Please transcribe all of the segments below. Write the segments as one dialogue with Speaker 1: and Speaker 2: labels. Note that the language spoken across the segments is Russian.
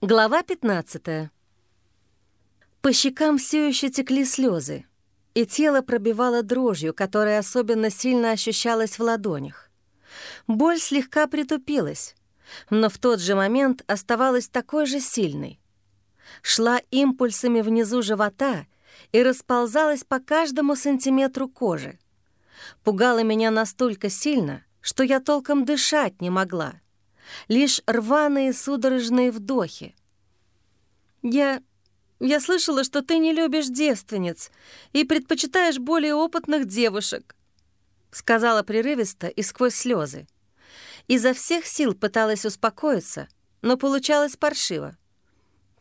Speaker 1: Глава 15. По щекам все еще текли слезы, и тело пробивало дрожью, которая особенно сильно ощущалась в ладонях. Боль слегка притупилась, но в тот же момент оставалась такой же сильной. Шла импульсами внизу живота и расползалась по каждому сантиметру кожи. Пугала меня настолько сильно, что я толком дышать не могла — лишь рваные судорожные вдохи. «Я... я слышала, что ты не любишь девственниц и предпочитаешь более опытных девушек», сказала прерывисто и сквозь слезы. Изо всех сил пыталась успокоиться, но получалось паршиво.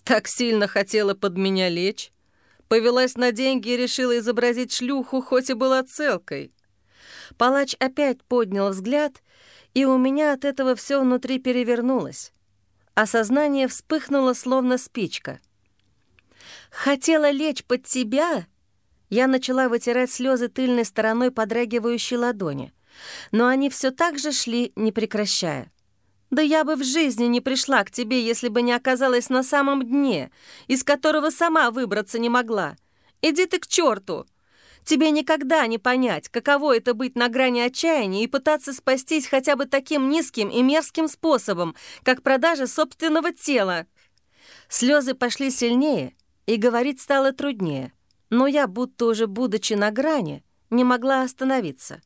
Speaker 1: Так сильно хотела под меня лечь. Повелась на деньги и решила изобразить шлюху, хоть и была целкой. Палач опять поднял взгляд и у меня от этого все внутри перевернулось. Осознание вспыхнуло, словно спичка. «Хотела лечь под тебя?» Я начала вытирать слезы тыльной стороной подрагивающей ладони, но они все так же шли, не прекращая. «Да я бы в жизни не пришла к тебе, если бы не оказалась на самом дне, из которого сама выбраться не могла. Иди ты к черту!» Тебе никогда не понять, каково это быть на грани отчаяния и пытаться спастись хотя бы таким низким и мерзким способом, как продажа собственного тела. Слезы пошли сильнее, и говорить стало труднее. Но я, будто уже будучи на грани, не могла остановиться.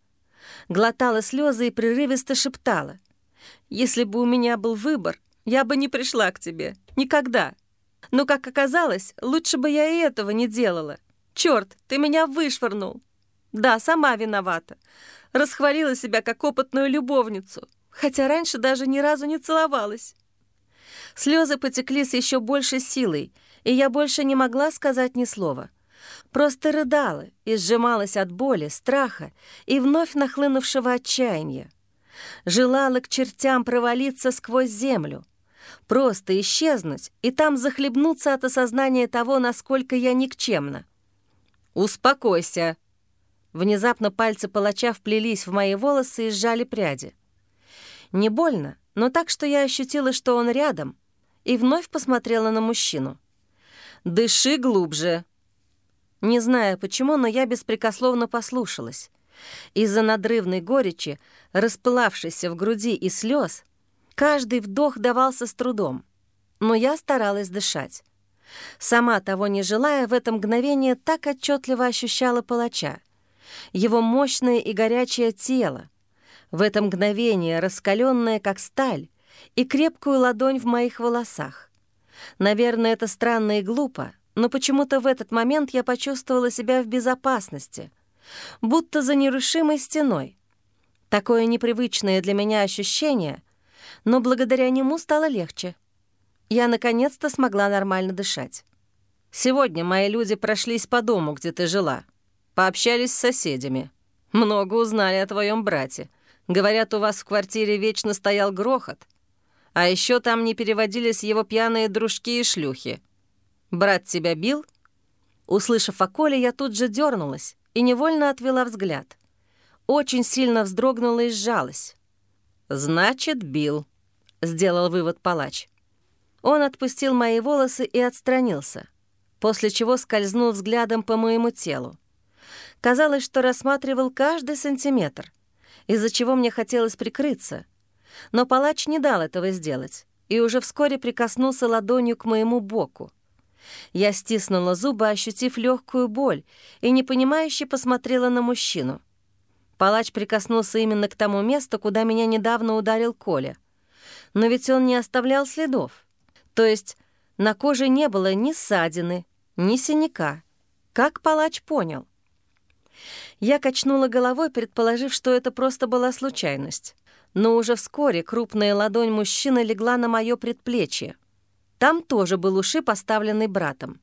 Speaker 1: Глотала слезы и прерывисто шептала. «Если бы у меня был выбор, я бы не пришла к тебе. Никогда. Но, как оказалось, лучше бы я и этого не делала. Черт, ты меня вышвырнул. Да, сама виновата. Расхвалила себя как опытную любовницу, хотя раньше даже ни разу не целовалась. Слезы потекли с еще большей силой, и я больше не могла сказать ни слова. Просто рыдала и сжималась от боли, страха и вновь нахлынувшего отчаяния. Желала к чертям провалиться сквозь землю, просто исчезнуть и там захлебнуться от осознания того, насколько я никчемна. «Успокойся!» Внезапно пальцы палача вплелись в мои волосы и сжали пряди. Не больно, но так, что я ощутила, что он рядом, и вновь посмотрела на мужчину. «Дыши глубже!» Не знаю почему, но я беспрекословно послушалась. Из-за надрывной горечи, распылавшейся в груди и слез, каждый вдох давался с трудом, но я старалась дышать. Сама того не желая, в это мгновение так отчетливо ощущала палача. Его мощное и горячее тело. В это мгновение раскаленное, как сталь, и крепкую ладонь в моих волосах. Наверное, это странно и глупо, но почему-то в этот момент я почувствовала себя в безопасности, будто за нерушимой стеной. Такое непривычное для меня ощущение, но благодаря нему стало легче — я наконец-то смогла нормально дышать. Сегодня мои люди прошлись по дому, где ты жила. Пообщались с соседями. Много узнали о твоем брате. Говорят, у вас в квартире вечно стоял грохот. А еще там не переводились его пьяные дружки и шлюхи. Брат тебя бил? Услышав о Коле, я тут же дернулась и невольно отвела взгляд. Очень сильно вздрогнула и сжалась. «Значит, бил», — сделал вывод палач. Он отпустил мои волосы и отстранился, после чего скользнул взглядом по моему телу. Казалось, что рассматривал каждый сантиметр, из-за чего мне хотелось прикрыться. Но палач не дал этого сделать и уже вскоре прикоснулся ладонью к моему боку. Я стиснула зубы, ощутив легкую боль, и непонимающе посмотрела на мужчину. Палач прикоснулся именно к тому месту, куда меня недавно ударил Коля. Но ведь он не оставлял следов. То есть на коже не было ни ссадины, ни синяка. Как палач понял? Я качнула головой, предположив, что это просто была случайность. Но уже вскоре крупная ладонь мужчины легла на мое предплечье. Там тоже был ушиб, поставленный братом.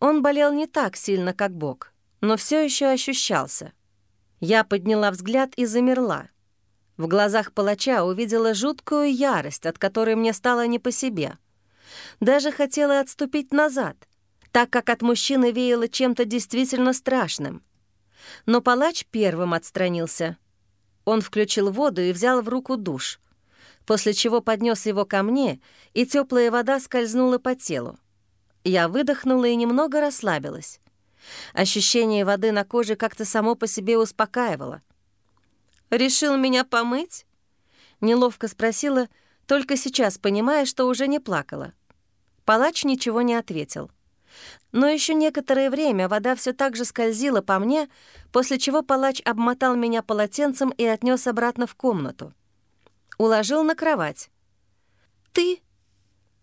Speaker 1: Он болел не так сильно, как бок, но все еще ощущался. Я подняла взгляд и замерла. В глазах палача увидела жуткую ярость, от которой мне стало не по себе — даже хотела отступить назад, так как от мужчины веяло чем-то действительно страшным. Но палач первым отстранился. Он включил воду и взял в руку душ. после чего поднес его ко мне, и теплая вода скользнула по телу. Я выдохнула и немного расслабилась. Ощущение воды на коже как-то само по себе успокаивало. «Решил меня помыть?» Неловко спросила, только сейчас понимая, что уже не плакала. Палач ничего не ответил. Но еще некоторое время вода все так же скользила по мне, после чего палач обмотал меня полотенцем и отнес обратно в комнату. Уложил на кровать. «Ты?»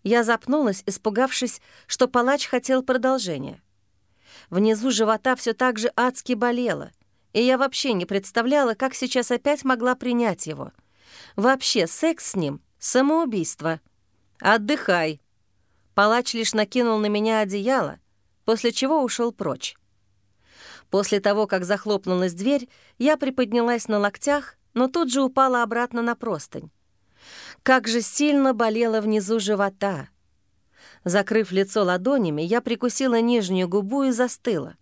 Speaker 1: Я запнулась, испугавшись, что палач хотел продолжения. Внизу живота все так же адски болело, и я вообще не представляла, как сейчас опять могла принять его. Вообще, секс с ним — самоубийство. «Отдыхай!» Палач лишь накинул на меня одеяло, после чего ушел прочь. После того, как захлопнулась дверь, я приподнялась на локтях, но тут же упала обратно на простынь. Как же сильно болело внизу живота. Закрыв лицо ладонями, я прикусила нижнюю губу и застыла.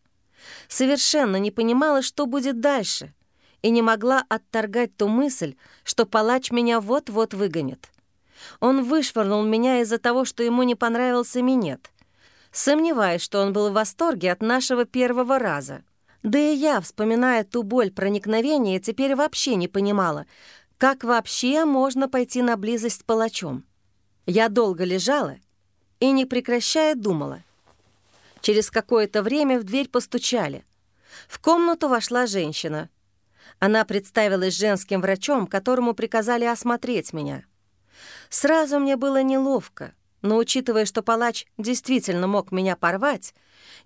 Speaker 1: Совершенно не понимала, что будет дальше, и не могла отторгать ту мысль, что палач меня вот-вот выгонит. Он вышвырнул меня из-за того, что ему не понравился минет. Сомневаюсь, что он был в восторге от нашего первого раза. Да и я, вспоминая ту боль проникновения, теперь вообще не понимала, как вообще можно пойти на близость с палачом. Я долго лежала и, не прекращая, думала. Через какое-то время в дверь постучали. В комнату вошла женщина. Она представилась женским врачом, которому приказали осмотреть меня. Сразу мне было неловко, но учитывая, что палач действительно мог меня порвать,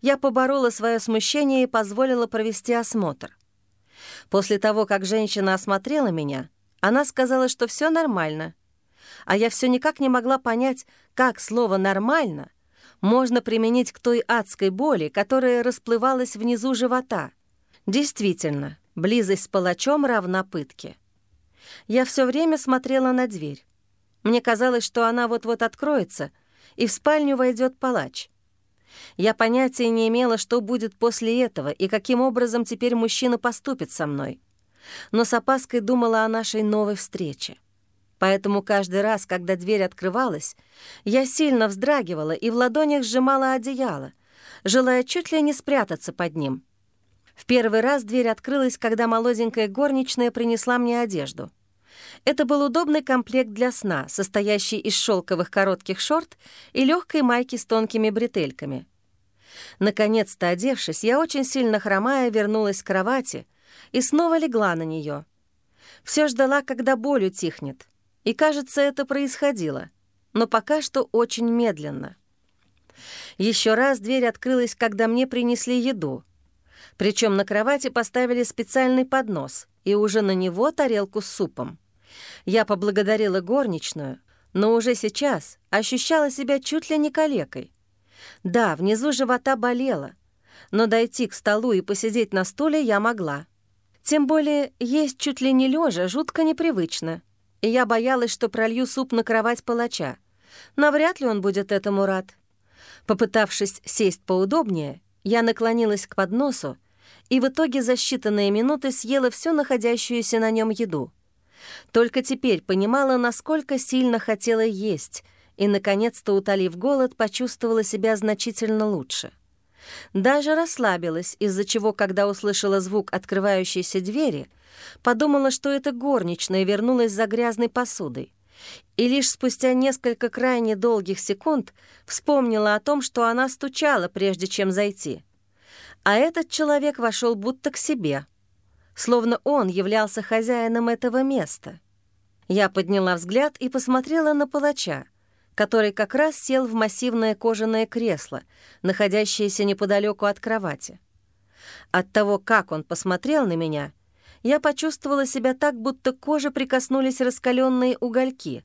Speaker 1: я поборола свое смущение и позволила провести осмотр. После того, как женщина осмотрела меня, она сказала, что все нормально. А я все никак не могла понять, как слово «нормально» можно применить к той адской боли, которая расплывалась внизу живота. Действительно, близость с палачом равна пытке. Я все время смотрела на дверь. Мне казалось, что она вот-вот откроется, и в спальню войдет палач. Я понятия не имела, что будет после этого и каким образом теперь мужчина поступит со мной. Но с опаской думала о нашей новой встрече. Поэтому каждый раз, когда дверь открывалась, я сильно вздрагивала и в ладонях сжимала одеяло, желая чуть ли не спрятаться под ним. В первый раз дверь открылась, когда молоденькая горничная принесла мне одежду. Это был удобный комплект для сна, состоящий из шелковых коротких шорт и легкой майки с тонкими бретельками. Наконец-то одевшись, я очень сильно хромая вернулась к кровати и снова легла на нее. Все ждала, когда боль утихнет, и, кажется, это происходило, но пока что очень медленно. Еще раз дверь открылась, когда мне принесли еду. Причем на кровати поставили специальный поднос и уже на него тарелку с супом. Я поблагодарила горничную, но уже сейчас ощущала себя чуть ли не калекой. Да, внизу живота болело, но дойти к столу и посидеть на стуле я могла. Тем более есть чуть ли не лежа жутко непривычно, и я боялась, что пролью суп на кровать палача. Но вряд ли он будет этому рад. Попытавшись сесть поудобнее, я наклонилась к подносу и в итоге за считанные минуты съела всю находящуюся на нем еду. Только теперь понимала, насколько сильно хотела есть, и, наконец-то, утолив голод, почувствовала себя значительно лучше. Даже расслабилась, из-за чего, когда услышала звук открывающейся двери, подумала, что это горничная вернулась за грязной посудой. И лишь спустя несколько крайне долгих секунд вспомнила о том, что она стучала, прежде чем зайти. А этот человек вошел будто к себе — словно он являлся хозяином этого места. Я подняла взгляд и посмотрела на палача, который как раз сел в массивное кожаное кресло, находящееся неподалеку от кровати. От того, как он посмотрел на меня, я почувствовала себя так, будто к коже прикоснулись раскаленные угольки.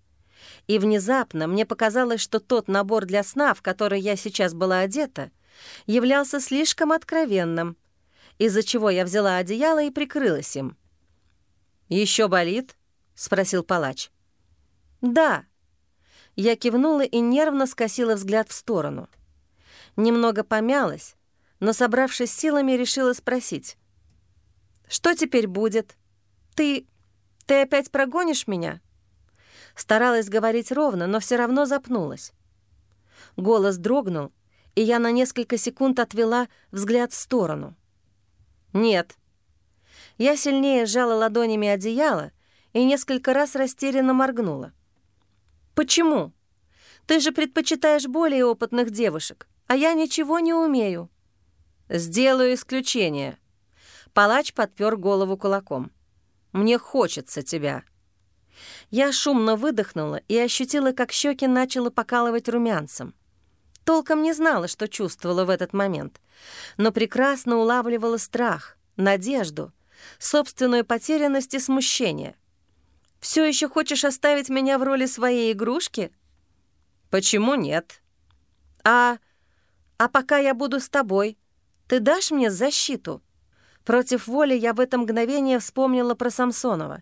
Speaker 1: И внезапно мне показалось, что тот набор для сна, в который я сейчас была одета, являлся слишком откровенным, из-за чего я взяла одеяло и прикрылась им. Еще болит?» — спросил палач. «Да». Я кивнула и нервно скосила взгляд в сторону. Немного помялась, но, собравшись силами, решила спросить. «Что теперь будет? Ты... ты опять прогонишь меня?» Старалась говорить ровно, но все равно запнулась. Голос дрогнул, и я на несколько секунд отвела взгляд в сторону. «Нет». Я сильнее сжала ладонями одеяло и несколько раз растерянно моргнула. «Почему? Ты же предпочитаешь более опытных девушек, а я ничего не умею». «Сделаю исключение». Палач подпер голову кулаком. «Мне хочется тебя». Я шумно выдохнула и ощутила, как щеки начало покалывать румянцем. Толком не знала, что чувствовала в этот момент, но прекрасно улавливала страх, надежду, собственную потерянность и смущение. Все еще хочешь оставить меня в роли своей игрушки? Почему нет? А... а пока я буду с тобой, ты дашь мне защиту? Против воли я в это мгновение вспомнила про Самсонова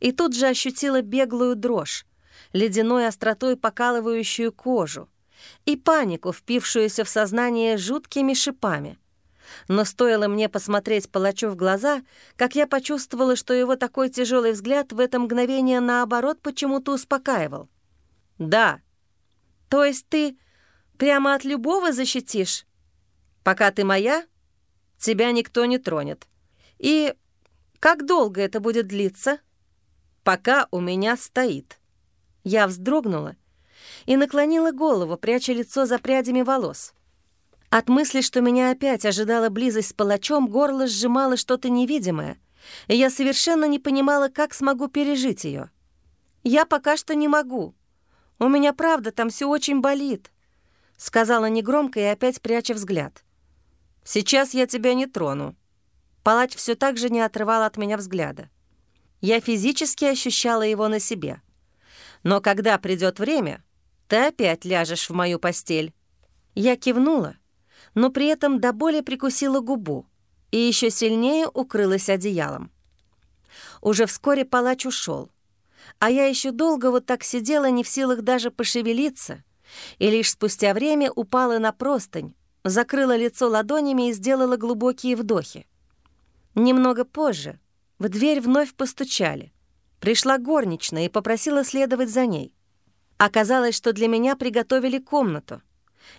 Speaker 1: и тут же ощутила беглую дрожь, ледяной остротой покалывающую кожу, и панику, впившуюся в сознание жуткими шипами. Но стоило мне посмотреть палачу в глаза, как я почувствовала, что его такой тяжелый взгляд в это мгновение, наоборот, почему-то успокаивал. «Да. То есть ты прямо от любого защитишь? Пока ты моя, тебя никто не тронет. И как долго это будет длиться?» «Пока у меня стоит». Я вздрогнула и наклонила голову, пряча лицо за прядями волос. От мысли, что меня опять ожидала близость с палачом, горло сжимало что-то невидимое, и я совершенно не понимала, как смогу пережить ее. «Я пока что не могу. У меня, правда, там все очень болит», — сказала негромко и опять пряча взгляд. «Сейчас я тебя не трону». Палач все так же не отрывал от меня взгляда. Я физически ощущала его на себе. Но когда придет время, ты опять ляжешь в мою постель». Я кивнула, но при этом до боли прикусила губу и еще сильнее укрылась одеялом. Уже вскоре палач ушел, а я еще долго вот так сидела, не в силах даже пошевелиться, и лишь спустя время упала на простынь, закрыла лицо ладонями и сделала глубокие вдохи. Немного позже в дверь вновь постучали. Пришла горничная и попросила следовать за ней. Оказалось, что для меня приготовили комнату.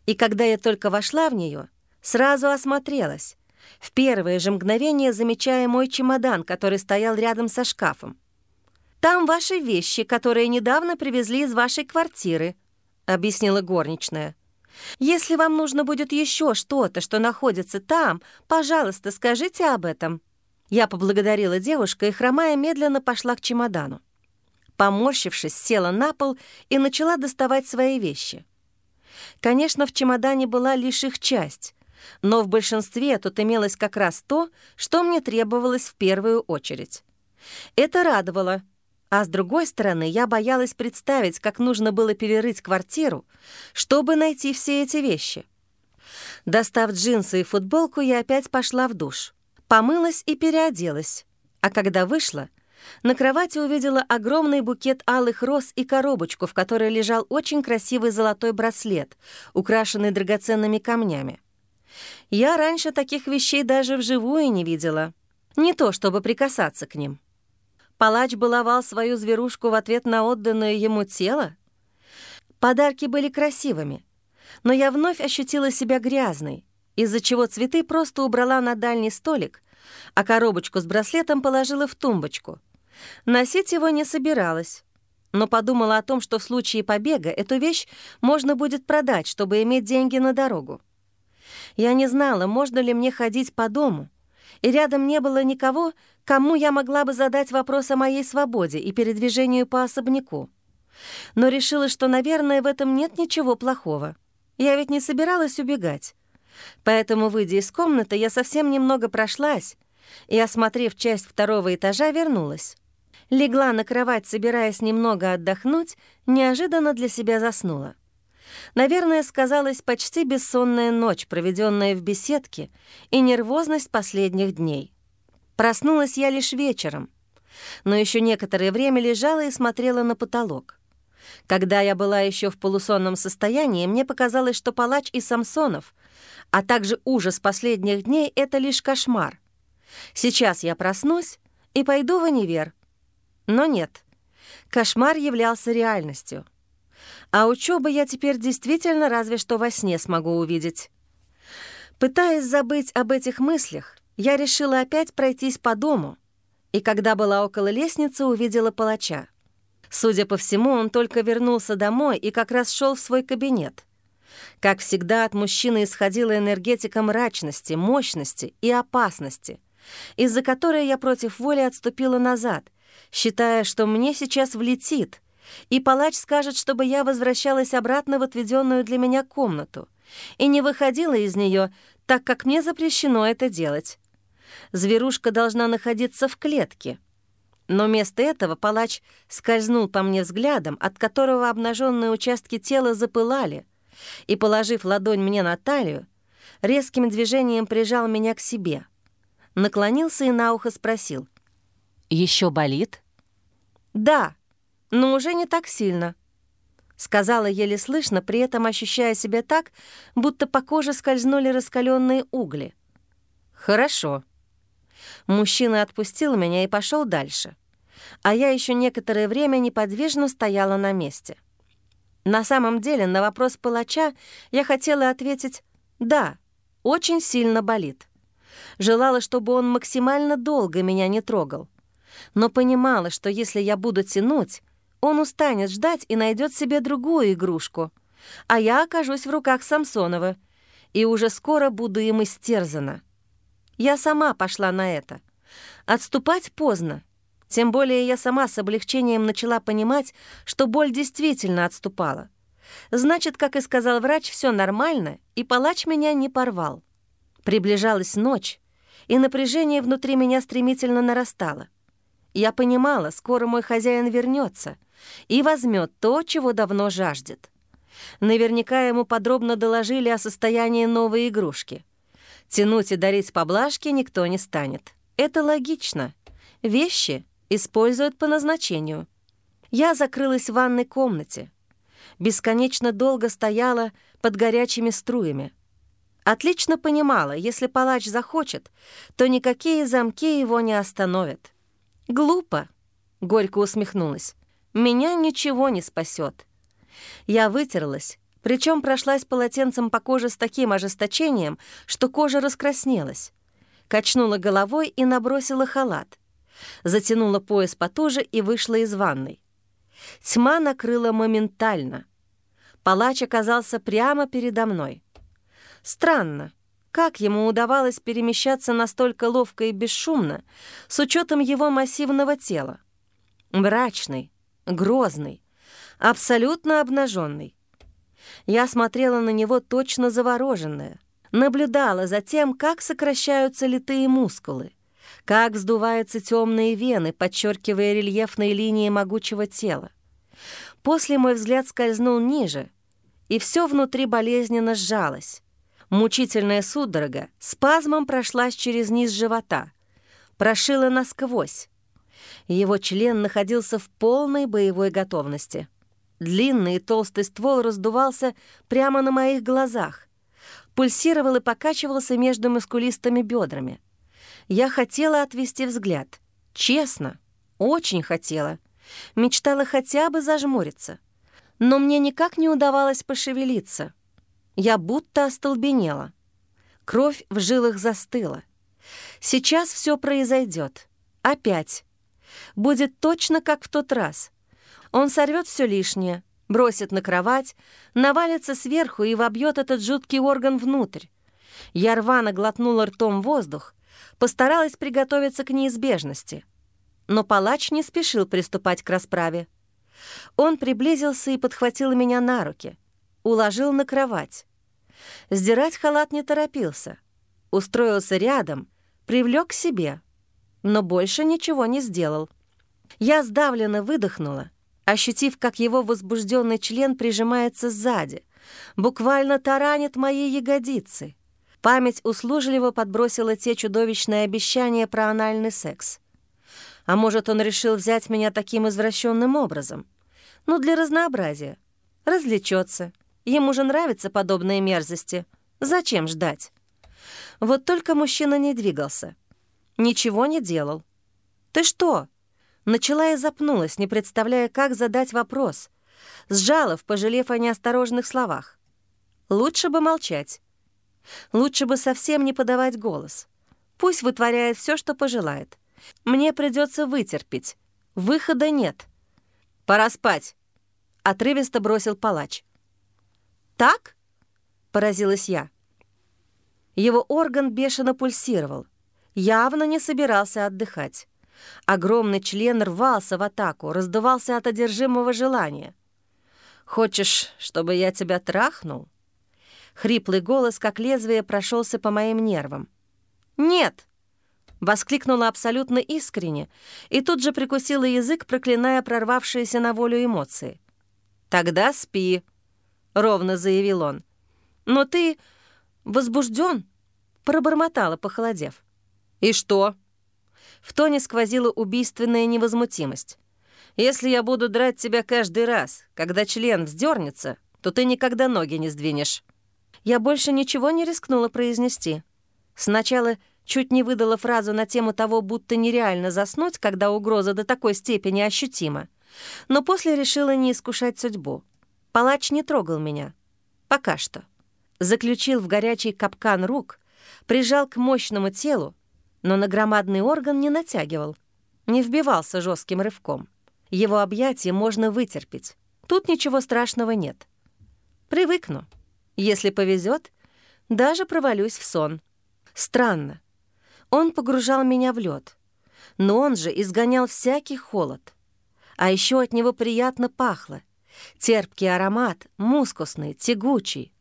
Speaker 1: И когда я только вошла в нее, сразу осмотрелась, в первое же мгновение замечая мой чемодан, который стоял рядом со шкафом. «Там ваши вещи, которые недавно привезли из вашей квартиры», — объяснила горничная. «Если вам нужно будет еще что-то, что находится там, пожалуйста, скажите об этом». Я поблагодарила девушку и, хромая, медленно пошла к чемодану. Поморщившись, села на пол и начала доставать свои вещи. Конечно, в чемодане была лишь их часть, но в большинстве тут имелось как раз то, что мне требовалось в первую очередь. Это радовало, а с другой стороны, я боялась представить, как нужно было перерыть квартиру, чтобы найти все эти вещи. Достав джинсы и футболку, я опять пошла в душ. Помылась и переоделась, а когда вышла — на кровати увидела огромный букет алых роз и коробочку, в которой лежал очень красивый золотой браслет, украшенный драгоценными камнями. Я раньше таких вещей даже вживую не видела. Не то, чтобы прикасаться к ним. Палач баловал свою зверушку в ответ на отданное ему тело? Подарки были красивыми, но я вновь ощутила себя грязной, из-за чего цветы просто убрала на дальний столик, а коробочку с браслетом положила в тумбочку — Носить его не собиралась, но подумала о том, что в случае побега эту вещь можно будет продать, чтобы иметь деньги на дорогу. Я не знала, можно ли мне ходить по дому, и рядом не было никого, кому я могла бы задать вопрос о моей свободе и передвижению по особняку. Но решила, что, наверное, в этом нет ничего плохого. Я ведь не собиралась убегать. Поэтому, выйдя из комнаты, я совсем немного прошлась и, осмотрев часть второго этажа, вернулась. Легла на кровать, собираясь немного отдохнуть, неожиданно для себя заснула. Наверное, сказалась почти бессонная ночь, проведенная в беседке, и нервозность последних дней. Проснулась я лишь вечером, но еще некоторое время лежала и смотрела на потолок. Когда я была еще в полусонном состоянии, мне показалось, что палач и Самсонов, а также ужас последних дней — это лишь кошмар. Сейчас я проснусь и пойду в универ — но нет. Кошмар являлся реальностью. А учебу я теперь действительно разве что во сне смогу увидеть. Пытаясь забыть об этих мыслях, я решила опять пройтись по дому, и когда была около лестницы, увидела палача. Судя по всему, он только вернулся домой и как раз шел в свой кабинет. Как всегда, от мужчины исходила энергетика мрачности, мощности и опасности, из-за которой я против воли отступила назад, считая, что мне сейчас влетит, и палач скажет, чтобы я возвращалась обратно в отведенную для меня комнату и не выходила из нее, так как мне запрещено это делать. Зверушка должна находиться в клетке. Но вместо этого палач скользнул по мне взглядом, от которого обнаженные участки тела запылали, и, положив ладонь мне на талию, резким движением прижал меня к себе. Наклонился и на ухо спросил. «Еще болит?» «Да, но уже не так сильно», — сказала еле слышно, при этом ощущая себя так, будто по коже скользнули раскаленные угли. «Хорошо». Мужчина отпустил меня и пошел дальше, а я еще некоторое время неподвижно стояла на месте. На самом деле на вопрос палача я хотела ответить «да, очень сильно болит». Желала, чтобы он максимально долго меня не трогал, но понимала, что если я буду тянуть, он устанет ждать и найдет себе другую игрушку, а я окажусь в руках Самсонова и уже скоро буду им истерзана. Я сама пошла на это. Отступать поздно. Тем более я сама с облегчением начала понимать, что боль действительно отступала. Значит, как и сказал врач, все нормально, и палач меня не порвал. Приближалась ночь, и напряжение внутри меня стремительно нарастало. Я понимала, скоро мой хозяин вернется и возьмет то, чего давно жаждет. Наверняка ему подробно доложили о состоянии новой игрушки. Тянуть и дарить поблажки никто не станет. Это логично. Вещи используют по назначению. Я закрылась в ванной комнате. Бесконечно долго стояла под горячими струями. Отлично понимала, если палач захочет, то никакие замки его не остановят. «Глупо», — горько усмехнулась. «Меня ничего не спасет. Я вытерлась, причем прошлась полотенцем по коже с таким ожесточением, что кожа раскраснелась. Качнула головой и набросила халат. Затянула пояс потуже и вышла из ванной. Тьма накрыла моментально. Палач оказался прямо передо мной. Странно, как ему удавалось перемещаться настолько ловко и бесшумно, с учетом его массивного тела? Мрачный, грозный, абсолютно обнаженный. Я смотрела на него точно завороженная, наблюдала за тем, как сокращаются литые мускулы, как вздуваются темные вены, подчеркивая рельефные линии могучего тела. После мой взгляд скользнул ниже, и все внутри болезненно сжалось. Мучительная судорога спазмом прошлась через низ живота, прошила насквозь. Его член находился в полной боевой готовности. Длинный и толстый ствол раздувался прямо на моих глазах, пульсировал и покачивался между мускулистыми бедрами. Я хотела отвести взгляд. Честно, очень хотела. Мечтала хотя бы зажмуриться. Но мне никак не удавалось пошевелиться — я будто остолбенела. Кровь в жилах застыла. Сейчас все произойдет. Опять. Будет точно как в тот раз. Он сорвет все лишнее, бросит на кровать, навалится сверху и вобьет этот жуткий орган внутрь. Я рвано глотнула ртом воздух, постаралась приготовиться к неизбежности. Но палач не спешил приступать к расправе. Он приблизился и подхватил меня на руки — уложил на кровать. Сдирать халат не торопился. Устроился рядом, привлек к себе, но больше ничего не сделал. Я сдавленно выдохнула, ощутив, как его возбужденный член прижимается сзади, буквально таранит мои ягодицы. Память услужливо подбросила те чудовищные обещания про анальный секс. А может, он решил взять меня таким извращенным образом? Ну, для разнообразия. Развлечется, Ему же нравятся подобные мерзости. Зачем ждать? Вот только мужчина не двигался. Ничего не делал. «Ты что? Начала и запнулась, не представляя, как задать вопрос. Сжалов, пожалев о неосторожных словах. Лучше бы молчать. Лучше бы совсем не подавать голос. Пусть вытворяет все, что пожелает. Мне придется вытерпеть. Выхода нет. «Пора спать», — отрывисто бросил палач. «Так?» — поразилась я. Его орган бешено пульсировал. Явно не собирался отдыхать. Огромный член рвался в атаку, раздувался от одержимого желания. «Хочешь, чтобы я тебя трахнул?» Хриплый голос, как лезвие, прошелся по моим нервам. «Нет!» — воскликнула абсолютно искренне и тут же прикусила язык, проклиная прорвавшиеся на волю эмоции. «Тогда спи», — ровно заявил он. «Но ты возбужден, пробормотала, похолодев. «И что?» В тоне сквозила убийственная невозмутимость. «Если я буду драть тебя каждый раз, когда член вздернется, то ты никогда ноги не сдвинешь». Я больше ничего не рискнула произнести. Сначала чуть не выдала фразу на тему того, будто нереально заснуть, когда угроза до такой степени ощутима. Но после решила не искушать судьбу. Палач не трогал меня. Пока что. Заключил в горячий капкан рук, прижал к мощному телу, но на громадный орган не натягивал, не вбивался жестким рывком. Его объятия можно вытерпеть. Тут ничего страшного нет. Привыкну. Если повезет, даже провалюсь в сон. Странно. Он погружал меня в лед, но он же изгонял всякий холод. А еще от него приятно пахло. Терпкий аромат, мускусный, тягучий.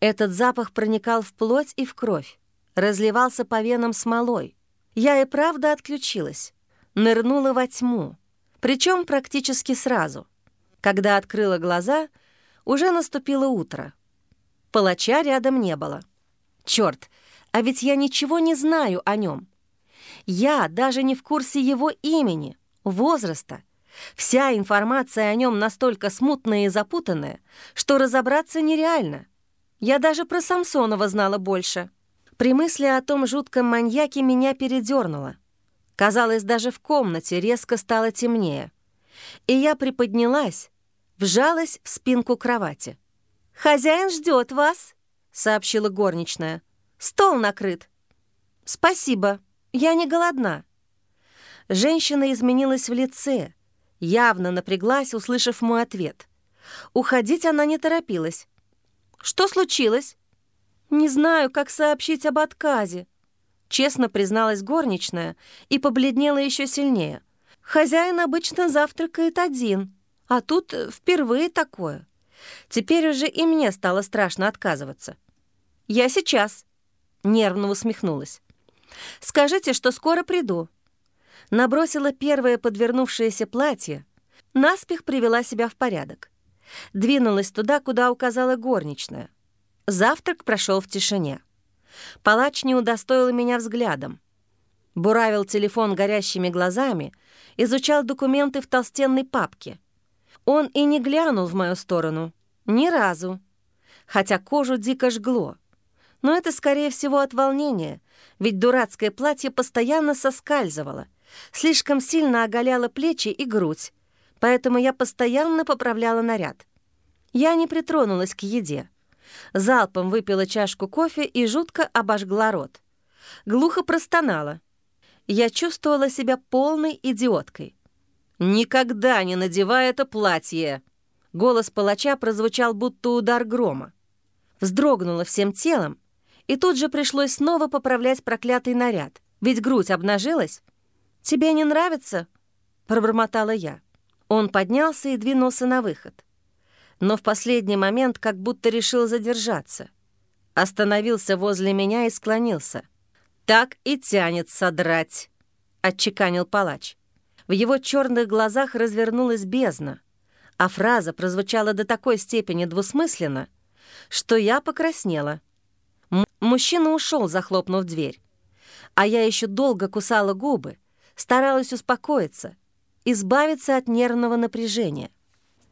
Speaker 1: Этот запах проникал в плоть и в кровь разливался по венам смолой. Я и правда отключилась, нырнула во тьму, причем практически сразу. Когда открыла глаза, уже наступило утро. Палача рядом не было. Черт, а ведь я ничего не знаю о нем. Я даже не в курсе его имени, возраста. Вся информация о нем настолько смутная и запутанная, что разобраться нереально. Я даже про Самсонова знала больше. При мысли о том жутком маньяке меня передернуло. Казалось, даже в комнате резко стало темнее. И я приподнялась, вжалась в спинку кровати. «Хозяин ждет вас», — сообщила горничная. «Стол накрыт». «Спасибо, я не голодна». Женщина изменилась в лице, явно напряглась, услышав мой ответ. Уходить она не торопилась. «Что случилось?» «Не знаю, как сообщить об отказе», — честно призналась горничная и побледнела еще сильнее. «Хозяин обычно завтракает один, а тут впервые такое. Теперь уже и мне стало страшно отказываться». «Я сейчас», — нервно усмехнулась. «Скажите, что скоро приду». Набросила первое подвернувшееся платье, наспех привела себя в порядок. Двинулась туда, куда указала горничная. Завтрак прошел в тишине. Палач не удостоил меня взглядом. Буравил телефон горящими глазами, изучал документы в толстенной папке. Он и не глянул в мою сторону. Ни разу. Хотя кожу дико жгло. Но это, скорее всего, от волнения, ведь дурацкое платье постоянно соскальзывало, слишком сильно оголяло плечи и грудь, поэтому я постоянно поправляла наряд. Я не притронулась к еде залпом выпила чашку кофе и жутко обожгла рот. Глухо простонала. Я чувствовала себя полной идиоткой. «Никогда не надевай это платье!» Голос палача прозвучал, будто удар грома. Вздрогнула всем телом, и тут же пришлось снова поправлять проклятый наряд, ведь грудь обнажилась. «Тебе не нравится?» — пробормотала я. Он поднялся и двинулся на выход но в последний момент как будто решил задержаться. Остановился возле меня и склонился. «Так и тянет содрать», — отчеканил палач. В его черных глазах развернулась бездна, а фраза прозвучала до такой степени двусмысленно, что я покраснела. М мужчина ушел, захлопнув дверь. А я еще долго кусала губы, старалась успокоиться, избавиться от нервного напряжения —